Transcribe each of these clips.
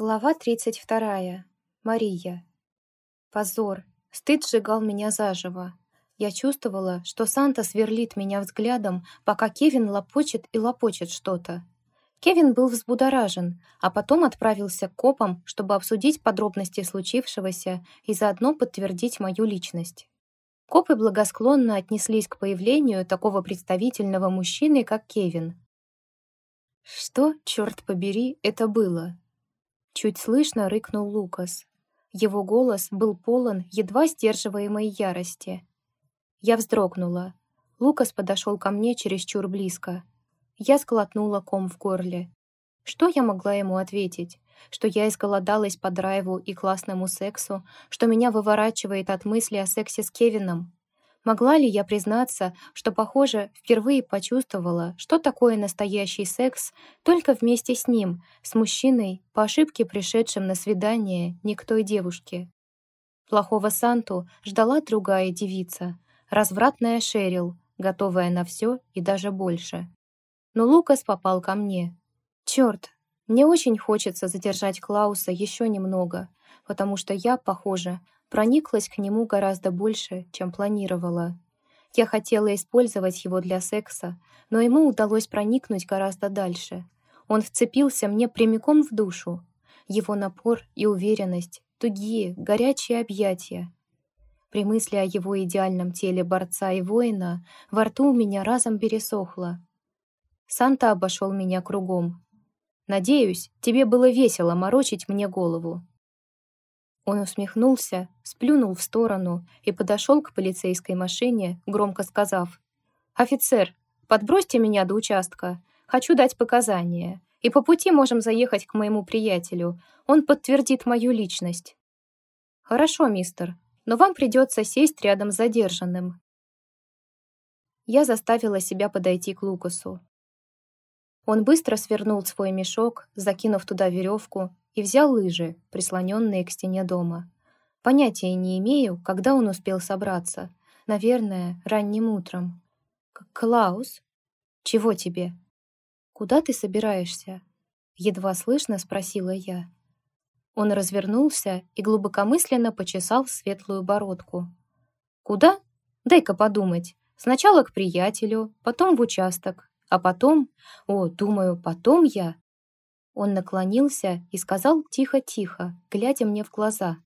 Глава 32. Мария. Позор. Стыд сжигал меня заживо. Я чувствовала, что Санта сверлит меня взглядом, пока Кевин лопочет и лопочет что-то. Кевин был взбудоражен, а потом отправился к копам, чтобы обсудить подробности случившегося и заодно подтвердить мою личность. Копы благосклонно отнеслись к появлению такого представительного мужчины, как Кевин. Что, черт побери, это было? Чуть слышно рыкнул Лукас. Его голос был полон едва сдерживаемой ярости. Я вздрогнула. Лукас подошел ко мне чересчур близко. Я склотнула ком в горле. Что я могла ему ответить? Что я изголодалась по драйву и классному сексу, что меня выворачивает от мысли о сексе с Кевином? Могла ли я признаться, что, похоже, впервые почувствовала, что такое настоящий секс только вместе с ним, с мужчиной, по ошибке пришедшим на свидание не к той девушке? Плохого Санту ждала другая девица, развратная Шерил, готовая на все и даже больше. Но Лукас попал ко мне. Черт, мне очень хочется задержать Клауса еще немного, потому что я, похоже, прониклась к нему гораздо больше, чем планировала. Я хотела использовать его для секса, но ему удалось проникнуть гораздо дальше. Он вцепился мне прямиком в душу. Его напор и уверенность, тугие, горячие объятия. При мысли о его идеальном теле борца и воина во рту у меня разом пересохло. Санта обошел меня кругом. «Надеюсь, тебе было весело морочить мне голову», он усмехнулся, сплюнул в сторону и подошел к полицейской машине, громко сказав «Офицер, подбросьте меня до участка. Хочу дать показания. И по пути можем заехать к моему приятелю. Он подтвердит мою личность». «Хорошо, мистер, но вам придется сесть рядом с задержанным». Я заставила себя подойти к Лукасу. Он быстро свернул свой мешок, закинув туда веревку, и взял лыжи, прислоненные к стене дома. Понятия не имею, когда он успел собраться. Наверное, ранним утром. «Клаус? Чего тебе?» «Куда ты собираешься?» Едва слышно спросила я. Он развернулся и глубокомысленно почесал светлую бородку. «Куда? Дай-ка подумать. Сначала к приятелю, потом в участок, а потом... О, думаю, потом я он наклонился и сказал тихо-тихо, глядя мне в глаза.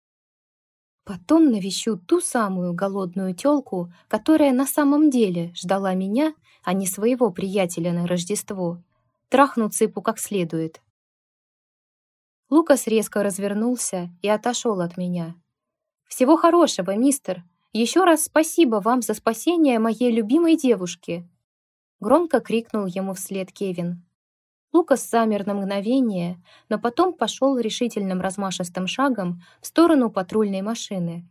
«Потом навещу ту самую голодную тёлку, которая на самом деле ждала меня, а не своего приятеля на Рождество. Трахну цыпу как следует». Лукас резко развернулся и отошел от меня. «Всего хорошего, мистер. Еще раз спасибо вам за спасение моей любимой девушки!» Громко крикнул ему вслед Кевин. Лукас замер на мгновение, но потом пошел решительным размашистым шагом в сторону патрульной машины.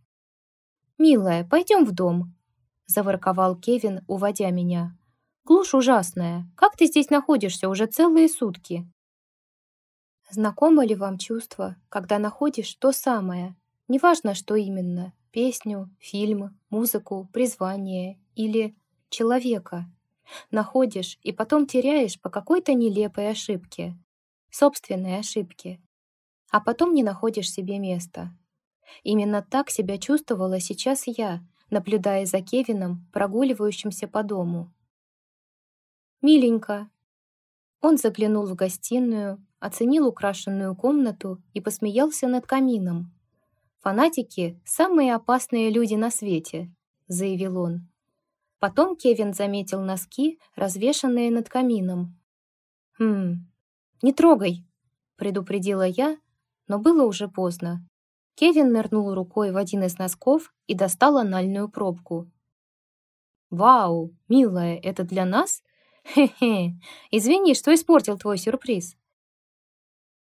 «Милая, пойдем в дом», — заворковал Кевин, уводя меня. «Глушь ужасная. Как ты здесь находишься уже целые сутки?» Знакомо ли вам чувство, когда находишь то самое, неважно, что именно, песню, фильм, музыку, призвание или человека? Находишь и потом теряешь по какой-то нелепой ошибке, собственной ошибке, а потом не находишь себе места. Именно так себя чувствовала сейчас я, наблюдая за Кевином, прогуливающимся по дому. «Миленько!» Он заглянул в гостиную, оценил украшенную комнату и посмеялся над камином. «Фанатики — самые опасные люди на свете», — заявил он. Потом Кевин заметил носки, развешанные над камином. «Хм, не трогай!» — предупредила я, но было уже поздно. Кевин нырнул рукой в один из носков и достал анальную пробку. «Вау, милая, это для нас? Хе-хе, извини, что испортил твой сюрприз».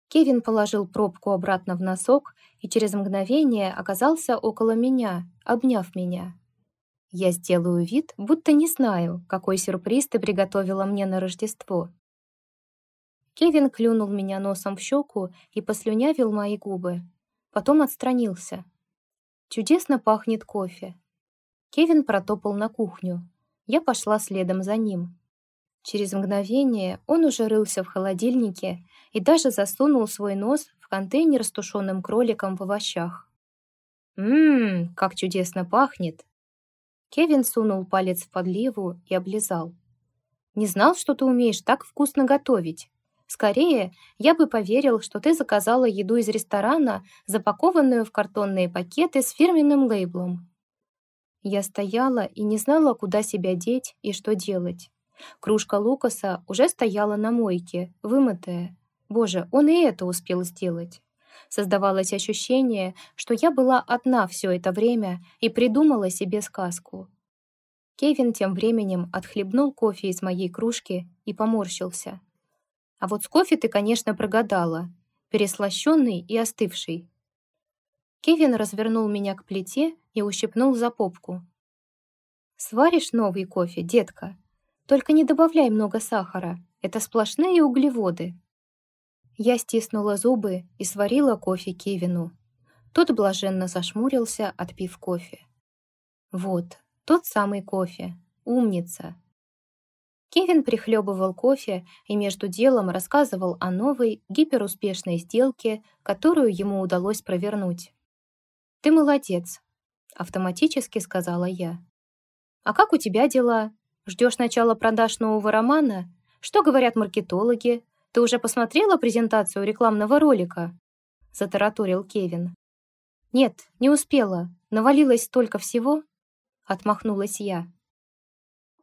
Кевин положил пробку обратно в носок и через мгновение оказался около меня, обняв меня. Я сделаю вид, будто не знаю, какой сюрприз ты приготовила мне на Рождество. Кевин клюнул меня носом в щеку и послюнявил мои губы. Потом отстранился. Чудесно пахнет кофе. Кевин протопал на кухню. Я пошла следом за ним. Через мгновение он уже рылся в холодильнике и даже засунул свой нос в контейнер с тушеным кроликом в овощах. «Ммм, как чудесно пахнет!» Кевин сунул палец в подливу и облизал. «Не знал, что ты умеешь так вкусно готовить. Скорее, я бы поверил, что ты заказала еду из ресторана, запакованную в картонные пакеты с фирменным лейблом». Я стояла и не знала, куда себя деть и что делать. Кружка Лукаса уже стояла на мойке, вымытая. Боже, он и это успел сделать. Создавалось ощущение, что я была одна все это время и придумала себе сказку. Кевин тем временем отхлебнул кофе из моей кружки и поморщился. «А вот с кофе ты, конечно, прогадала. Переслащенный и остывший». Кевин развернул меня к плите и ущипнул за попку. «Сваришь новый кофе, детка? Только не добавляй много сахара. Это сплошные углеводы». Я стиснула зубы и сварила кофе Кевину. Тот блаженно зашмурился, отпив кофе. Вот, тот самый кофе. Умница. Кевин прихлебывал кофе и между делом рассказывал о новой гиперуспешной сделке, которую ему удалось провернуть. «Ты молодец», — автоматически сказала я. «А как у тебя дела? Ждешь начала продаж нового романа? Что говорят маркетологи? Ты уже посмотрела презентацию рекламного ролика?» — затараторил Кевин. «Нет, не успела. Навалилось столько всего». Отмахнулась я.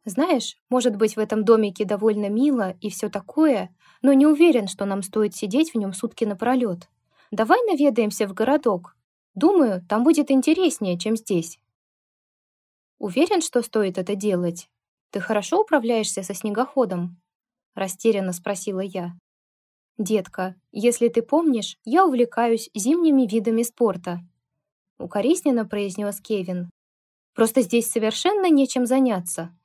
«Знаешь, может быть, в этом домике довольно мило и все такое, но не уверен, что нам стоит сидеть в нем сутки напролет. Давай наведаемся в городок. Думаю, там будет интереснее, чем здесь». «Уверен, что стоит это делать? Ты хорошо управляешься со снегоходом?» Растерянно спросила я. «Детка, если ты помнишь, я увлекаюсь зимними видами спорта», укоризненно произнес Кевин. «Просто здесь совершенно нечем заняться.